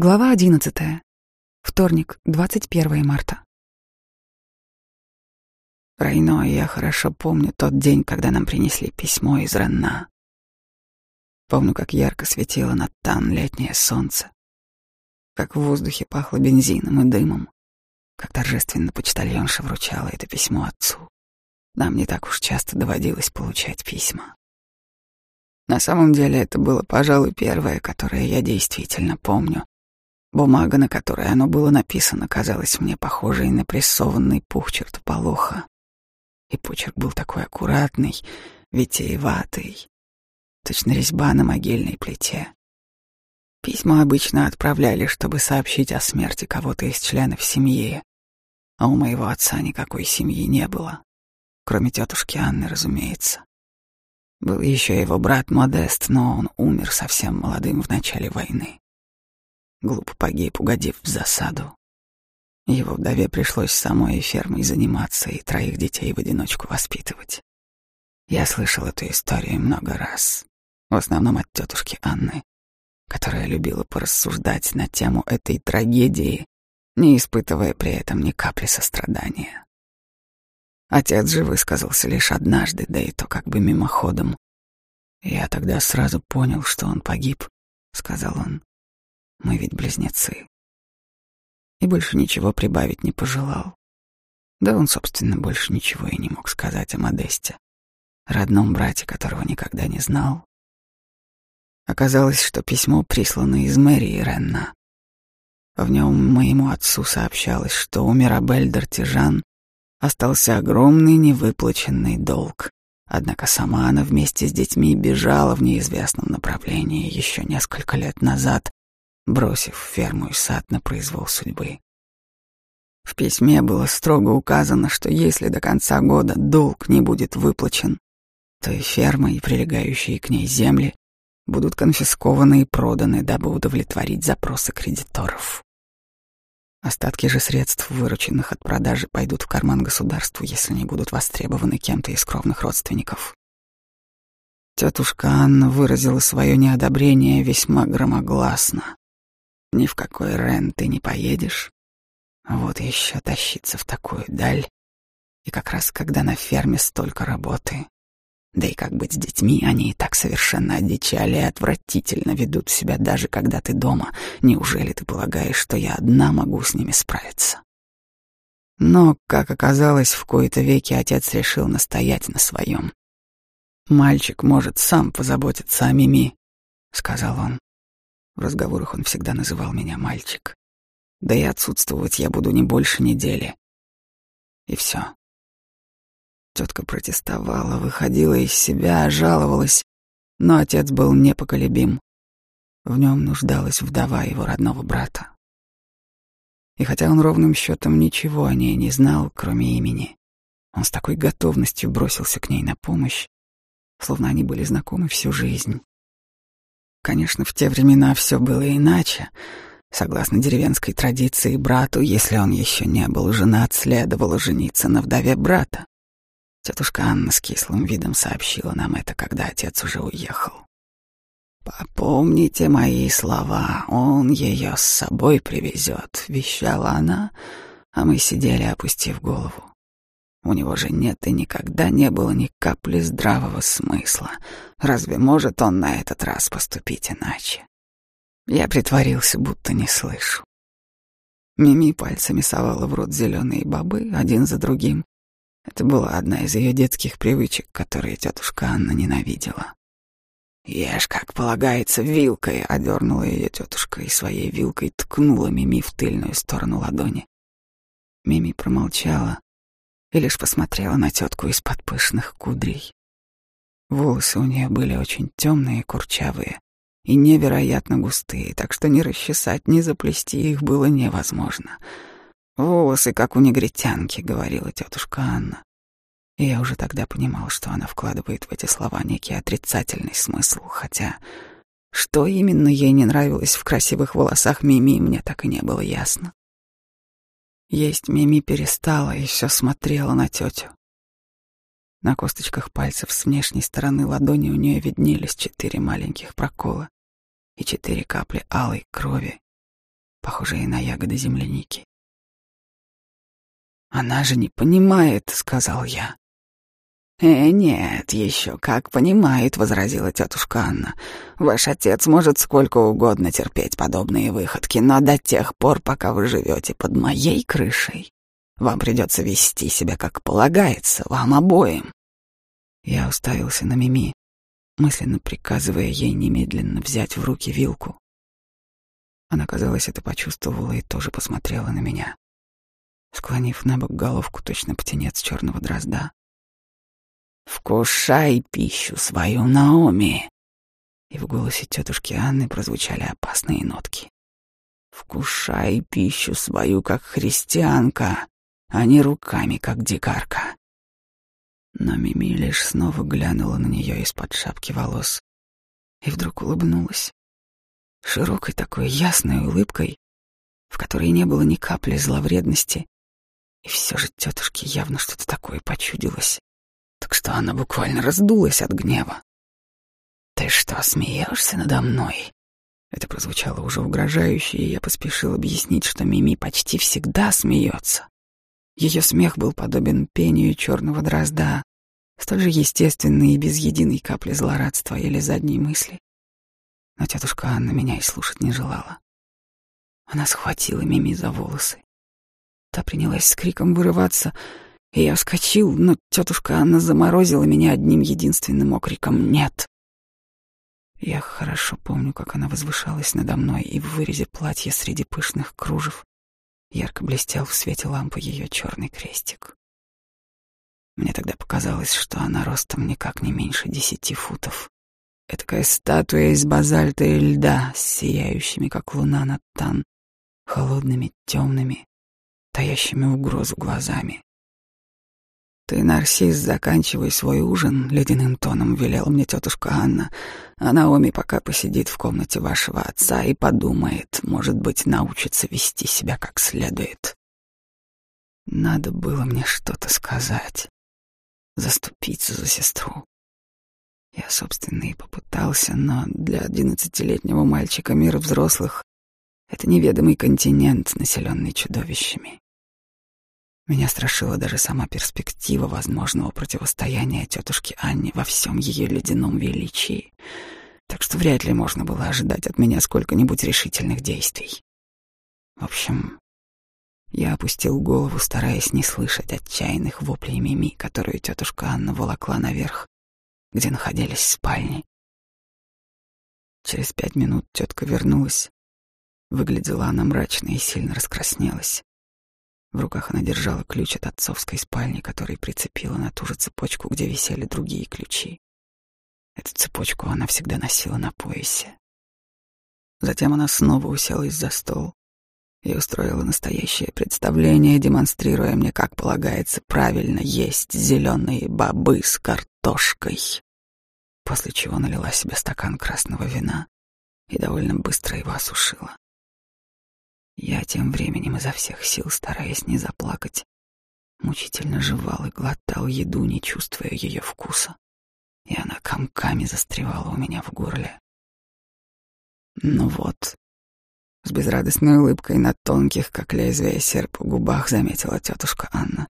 Глава одиннадцатая. Вторник, 21 марта. Райно, я хорошо помню тот день, когда нам принесли письмо из Ренна. Помню, как ярко светило над Тан летнее солнце, как в воздухе пахло бензином и дымом, как торжественно почтальонша вручала это письмо отцу. Нам не так уж часто доводилось получать письма. На самом деле это было, пожалуй, первое, которое я действительно помню, Бумага, на которой оно было написано, казалась мне похожей на прессованный пух чертополоха. И почерк был такой аккуратный, витиеватый, точно резьба на могильной плите. Письма обычно отправляли, чтобы сообщить о смерти кого-то из членов семьи, а у моего отца никакой семьи не было, кроме тетушки Анны, разумеется. Был еще его брат Модест, но он умер совсем молодым в начале войны. Глупо погиб, угодив в засаду. Его вдове пришлось самой фермой заниматься и троих детей в одиночку воспитывать. Я слышал эту историю много раз, в основном от тетушки Анны, которая любила порассуждать на тему этой трагедии, не испытывая при этом ни капли сострадания. Отец же высказался лишь однажды, да и то как бы мимоходом. Я тогда сразу понял, что он погиб, — сказал он. Мы ведь близнецы. И больше ничего прибавить не пожелал. Да он, собственно, больше ничего и не мог сказать о Модесте, родном брате, которого никогда не знал. Оказалось, что письмо прислано из мэрии Ренна. В нем моему отцу сообщалось, что у Мирабель Дартижан остался огромный невыплаченный долг. Однако сама она вместе с детьми бежала в неизвестном направлении еще несколько лет назад бросив ферму и сад на произвол судьбы. В письме было строго указано, что если до конца года долг не будет выплачен, то и ферма, и прилегающие к ней земли будут конфискованы и проданы, дабы удовлетворить запросы кредиторов. Остатки же средств, вырученных от продажи, пойдут в карман государству, если не будут востребованы кем-то из кровных родственников. Тетушка Анна выразила свое неодобрение весьма громогласно. Ни в какой Рен ты не поедешь. Вот еще тащиться в такую даль. И как раз когда на ферме столько работы. Да и как быть с детьми, они и так совершенно одичали и отвратительно ведут себя, даже когда ты дома. Неужели ты полагаешь, что я одна могу с ними справиться? Но, как оказалось, в кои-то веки отец решил настоять на своем. «Мальчик может сам позаботиться о Мими», — сказал он. В разговорах он всегда называл меня мальчик. Да и отсутствовать я буду не больше недели. И все. Тетка протестовала, выходила из себя, жаловалась, но отец был непоколебим. В нем нуждалась вдова его родного брата. И хотя он ровным счетом ничего о ней не знал, кроме имени, он с такой готовностью бросился к ней на помощь, словно они были знакомы всю жизнь. Конечно, в те времена все было иначе. Согласно деревенской традиции, брату, если он еще не был женат, следовало жениться на вдове брата. Тетушка Анна с кислым видом сообщила нам это, когда отец уже уехал. «Попомните мои слова, он ее с собой привезет», — вещала она, а мы сидели, опустив голову. У него же нет и никогда не было ни капли здравого смысла. Разве может он на этот раз поступить иначе? Я притворился, будто не слышу. Мими пальцами совала в рот зеленые бобы, один за другим. Это была одна из ее детских привычек, которые тетушка Анна ненавидела. «Ешь, как полагается, вилкой!» — одернула ее тетушка и своей вилкой ткнула Мими в тыльную сторону ладони. Мими промолчала, и лишь посмотрела на тетку из-под пышных кудрей. Волосы у нее были очень темные, курчавые и невероятно густые, так что ни расчесать, ни заплести их было невозможно. «Волосы, как у негритянки», — говорила тетушка Анна. И я уже тогда понимал, что она вкладывает в эти слова некий отрицательный смысл, хотя что именно ей не нравилось в красивых волосах Мими, мне так и не было ясно. Есть Мими перестала и все смотрела на тетю. На косточках пальцев с внешней стороны ладони у нее виднелись четыре маленьких прокола и четыре капли алой крови, похожие на ягоды земляники. «Она же не понимает», — сказал я. «Э, нет, еще как понимает», — возразила тетушка Анна. «Ваш отец может сколько угодно терпеть подобные выходки, но до тех пор, пока вы живете под моей крышей, вам придется вести себя как полагается, вам обоим». Я уставился на Мими, мысленно приказывая ей немедленно взять в руки вилку. Она, казалось, это почувствовала и тоже посмотрела на меня, склонив на бок головку точно птенец черного дрозда. «Вкушай пищу свою, Наоми!» И в голосе тетушки Анны прозвучали опасные нотки. «Вкушай пищу свою, как христианка, а не руками, как дикарка». Но Мими лишь снова глянула на нее из-под шапки волос и вдруг улыбнулась. Широкой такой ясной улыбкой, в которой не было ни капли зловредности, и все же тетушке явно что-то такое почудилось, так что она буквально раздулась от гнева. «Ты что, смеешься надо мной?» Это прозвучало уже угрожающе, и я поспешил объяснить, что Мими почти всегда смеется. Ее смех был подобен пению черного дрозда, столь же естественный и без единой капли злорадства или задней мысли. Но тетушка Анна меня и слушать не желала. Она схватила Мими за волосы. Та принялась с криком вырываться, я вскочил, но тетушка Анна заморозила меня одним единственным окриком «Нет!». Я хорошо помню, как она возвышалась надо мной, и в вырезе платья среди пышных кружев ярко блестел в свете лампы ее черный крестик. Мне тогда показалось, что она ростом никак не меньше десяти футов. Этакая статуя из базальта и льда, с сияющими, как луна над тан, холодными, темными, таящими угрозу глазами. «Ты, Нарсис, заканчивай свой ужин», — ледяным тоном велела мне тетушка Анна, «а Наоми пока посидит в комнате вашего отца и подумает, может быть, научится вести себя как следует». Надо было мне что-то сказать заступиться за сестру. Я, собственно, и попытался, но для одиннадцатилетнего мальчика мир взрослых — это неведомый континент, населенный чудовищами. Меня страшила даже сама перспектива возможного противостояния тетушке Анне во всем ее ледяном величии, так что вряд ли можно было ожидать от меня сколько-нибудь решительных действий. В общем, я опустил голову, стараясь не слышать отчаянных воплей Мими, которую тетушка Анна волокла наверх, где находились спальни. Через пять минут тетка вернулась. Выглядела она мрачно и сильно раскраснелась. В руках она держала ключ от отцовской спальни, который прицепила на ту же цепочку, где висели другие ключи. Эту цепочку она всегда носила на поясе. Затем она снова уселась за стол, и устроила настоящее представление, демонстрируя мне, как полагается правильно есть зеленые бобы с картошкой. После чего налила себе стакан красного вина и довольно быстро его осушила. Я тем временем изо всех сил, стараясь не заплакать, мучительно жевал и глотал еду, не чувствуя ее вкуса, и она комками застревала у меня в горле. Ну вот, с безрадостной улыбкой на тонких, как лезвие серп, губах заметила тетушка Анна.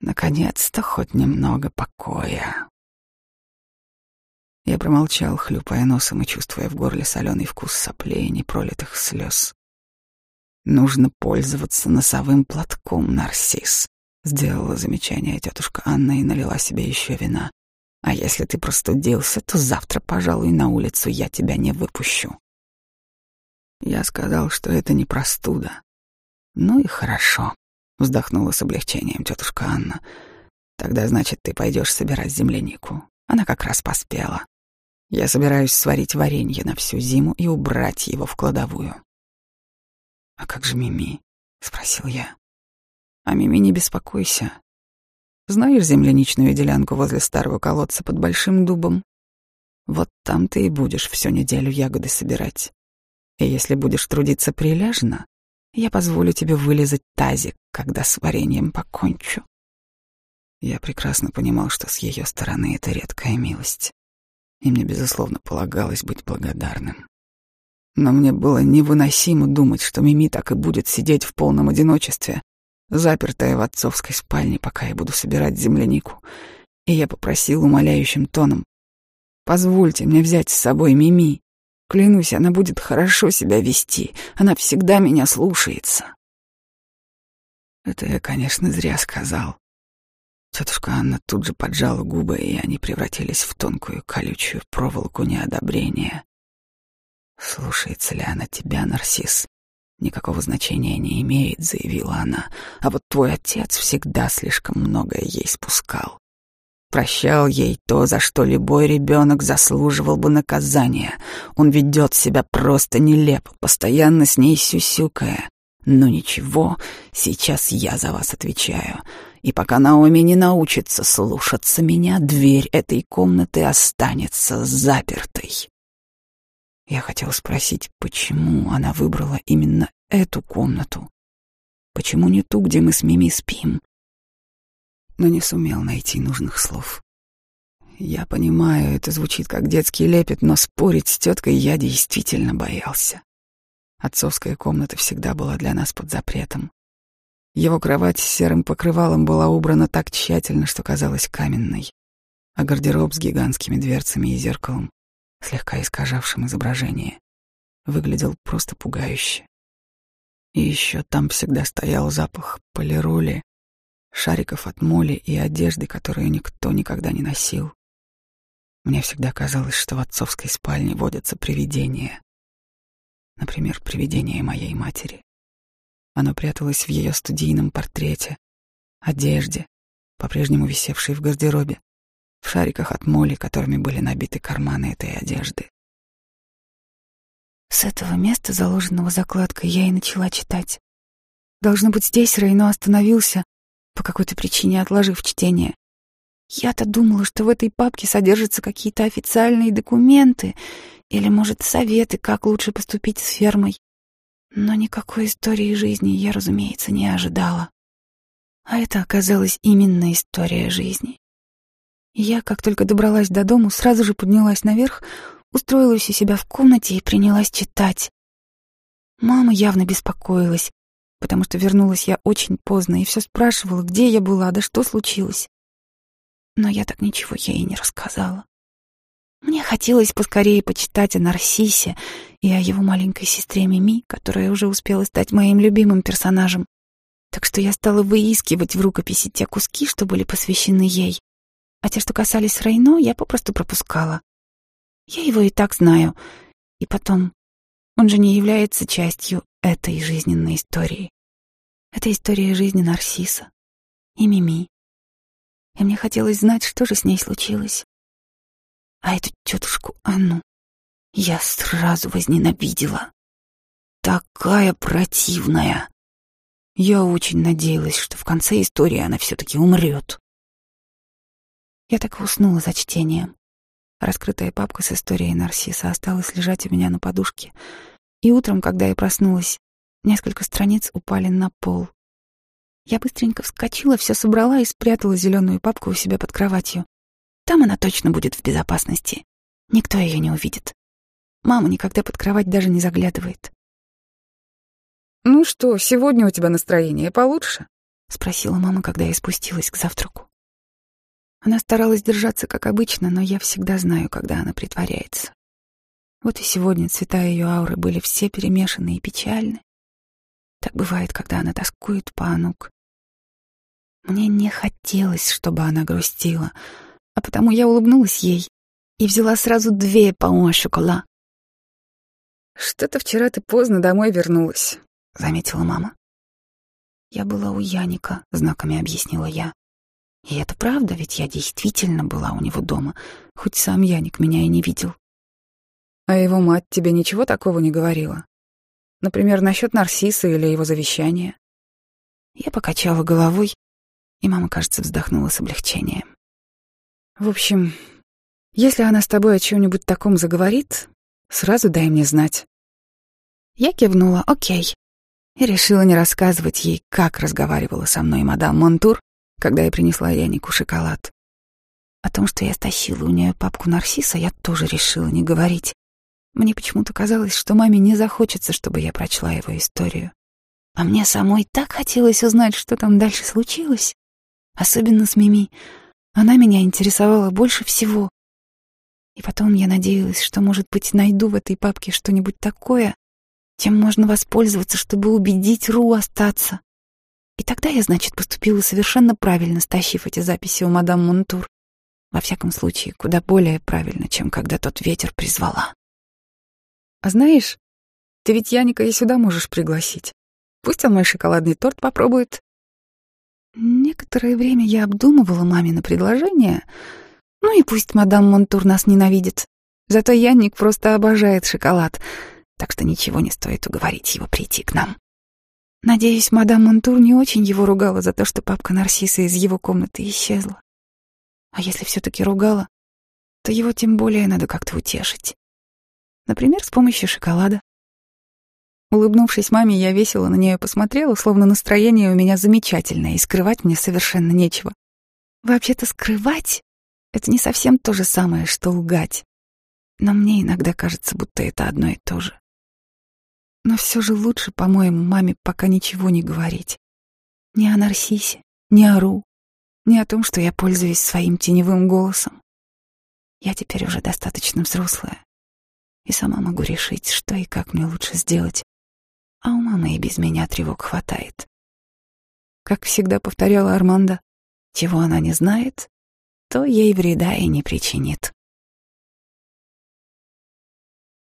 Наконец-то хоть немного покоя. Я промолчал, хлюпая носом и чувствуя в горле соленый вкус соплей и непролитых слез. «Нужно пользоваться носовым платком, Нарсис», — сделала замечание тетушка Анна и налила себе еще вина. «А если ты простудился, то завтра, пожалуй, на улицу я тебя не выпущу». Я сказал, что это не простуда. Ну и хорошо, вздохнула с облегчением тетушка Анна. Тогда, значит, ты пойдешь собирать землянику. Она как раз поспела. Я собираюсь сварить варенье на всю зиму и убрать его в кладовую. А как же Мими? спросил я. А Мими не беспокойся. Знаешь земляничную делянку возле старого колодца под большим дубом? Вот там ты и будешь всю неделю ягоды собирать. И если будешь трудиться прилежно, я позволю тебе вылезать тазик, когда с вареньем покончу. Я прекрасно понимал, что с ее стороны это редкая милость, и мне, безусловно, полагалось быть благодарным. Но мне было невыносимо думать, что Мими так и будет сидеть в полном одиночестве, запертая в отцовской спальне, пока я буду собирать землянику. И я попросил умоляющим тоном, «Позвольте мне взять с собой Мими. Клянусь, она будет хорошо себя вести. Она всегда меня слушается». Это я, конечно, зря сказал. Тетушка Анна тут же поджала губы, и они превратились в тонкую колючую проволоку неодобрения. «Слушается ли она тебя, Нарцисс?» «Никакого значения не имеет», — заявила она. «А вот твой отец всегда слишком многое ей спускал. Прощал ей то, за что любой ребенок заслуживал бы наказания. Он ведет себя просто нелепо, постоянно с ней сюсюкая. Но ничего, сейчас я за вас отвечаю. И пока Наоми не научится слушаться меня, дверь этой комнаты останется запертой. Я хотел спросить, почему она выбрала именно эту комнату? Почему не ту, где мы с Мими спим? Но не сумел найти нужных слов. Я понимаю, это звучит как детский лепет, но спорить с теткой я действительно боялся. Отцовская комната всегда была для нас под запретом. Его кровать с серым покрывалом была убрана так тщательно, что казалась каменной, а гардероб с гигантскими дверцами и зеркалом слегка искажавшим изображение, выглядел просто пугающе. И еще там всегда стоял запах полироли, шариков от моли и одежды, которую никто никогда не носил. Мне всегда казалось, что в отцовской спальне водятся привидения. Например, привидение моей матери. Оно пряталось в ее студийном портрете, одежде, по-прежнему висевшей в гардеробе, в шариках от моли, которыми были набиты карманы этой одежды. С этого места, заложенного закладкой, я и начала читать. Должно быть, здесь Рейно остановился, по какой-то причине отложив чтение. Я-то думала, что в этой папке содержатся какие-то официальные документы или, может, советы, как лучше поступить с фермой. Но никакой истории жизни я, разумеется, не ожидала. А это оказалась именно история жизни. Я, как только добралась до дому, сразу же поднялась наверх, устроилась у себя в комнате и принялась читать. Мама явно беспокоилась, потому что вернулась я очень поздно и все спрашивала, где я была, да что случилось. Но я так ничего ей не рассказала. Мне хотелось поскорее почитать о Нарсисе и о его маленькой сестре Мими, которая уже успела стать моим любимым персонажем. Так что я стала выискивать в рукописи те куски, что были посвящены ей, а те, что касались Рейно, я попросту пропускала. Я его и так знаю. И потом, он же не является частью этой жизненной истории. Это история жизни Нарсиса и Мими. И мне хотелось знать, что же с ней случилось. А эту тетушку Анну я сразу возненавидела. Такая противная. Я очень надеялась, что в конце истории она все-таки умрет. Я так и уснула за чтением. Раскрытая папка с историей Нарсиса осталась лежать у меня на подушке. И утром, когда я проснулась, несколько страниц упали на пол. Я быстренько вскочила, все собрала и спрятала зеленую папку у себя под кроватью. Там она точно будет в безопасности. Никто ее не увидит. Мама никогда под кровать даже не заглядывает. «Ну что, сегодня у тебя настроение получше?» — спросила мама, когда я спустилась к завтраку. Она старалась держаться, как обычно, но я всегда знаю, когда она притворяется. Вот и сегодня цвета ее ауры были все перемешаны и печальны. Так бывает, когда она тоскует по Анук. Мне не хотелось, чтобы она грустила, а потому я улыбнулась ей и взяла сразу две пауа шокола. «Что-то вчера ты поздно домой вернулась», — заметила мама. «Я была у Яника», — знаками объяснила я. И это правда, ведь я действительно была у него дома, хоть сам Яник меня и не видел. А его мать тебе ничего такого не говорила? Например, насчет Нарсиса или его завещания? Я покачала головой, и мама, кажется, вздохнула с облегчением. В общем, если она с тобой о чем-нибудь таком заговорит, сразу дай мне знать. Я кивнула «Окей» и решила не рассказывать ей, как разговаривала со мной мадам Монтур, когда я принесла Янику шоколад. О том, что я стащила у нее папку Нарсиса, я тоже решила не говорить. Мне почему-то казалось, что маме не захочется, чтобы я прочла его историю. А мне самой так хотелось узнать, что там дальше случилось. Особенно с Мими. Она меня интересовала больше всего. И потом я надеялась, что, может быть, найду в этой папке что-нибудь такое, чем можно воспользоваться, чтобы убедить Ру остаться. И тогда я, значит, поступила совершенно правильно, стащив эти записи у мадам Монтур. Во всяком случае, куда более правильно, чем когда тот ветер призвала. А знаешь, ты ведь Яника и сюда можешь пригласить. Пусть он мой шоколадный торт попробует. Некоторое время я обдумывала мамино предложение. Ну и пусть мадам Монтур нас ненавидит. Зато Янник просто обожает шоколад, так что ничего не стоит уговорить его прийти к нам. Надеюсь, мадам Монтур не очень его ругала за то, что папка Нарсиса из его комнаты исчезла. А если все-таки ругала, то его тем более надо как-то утешить. Например, с помощью шоколада. Улыбнувшись маме, я весело на нее посмотрела, словно настроение у меня замечательное, и скрывать мне совершенно нечего. Вообще-то скрывать — это не совсем то же самое, что лгать. Но мне иногда кажется, будто это одно и то же. Но все же лучше, по-моему, маме пока ничего не говорить. Ни о Нарсисе, ни о Ру, ни о том, что я пользуюсь своим теневым голосом. Я теперь уже достаточно взрослая и сама могу решить, что и как мне лучше сделать, а у мамы и без меня тревог хватает. Как всегда повторяла Армандо, чего она не знает, то ей вреда и не причинит.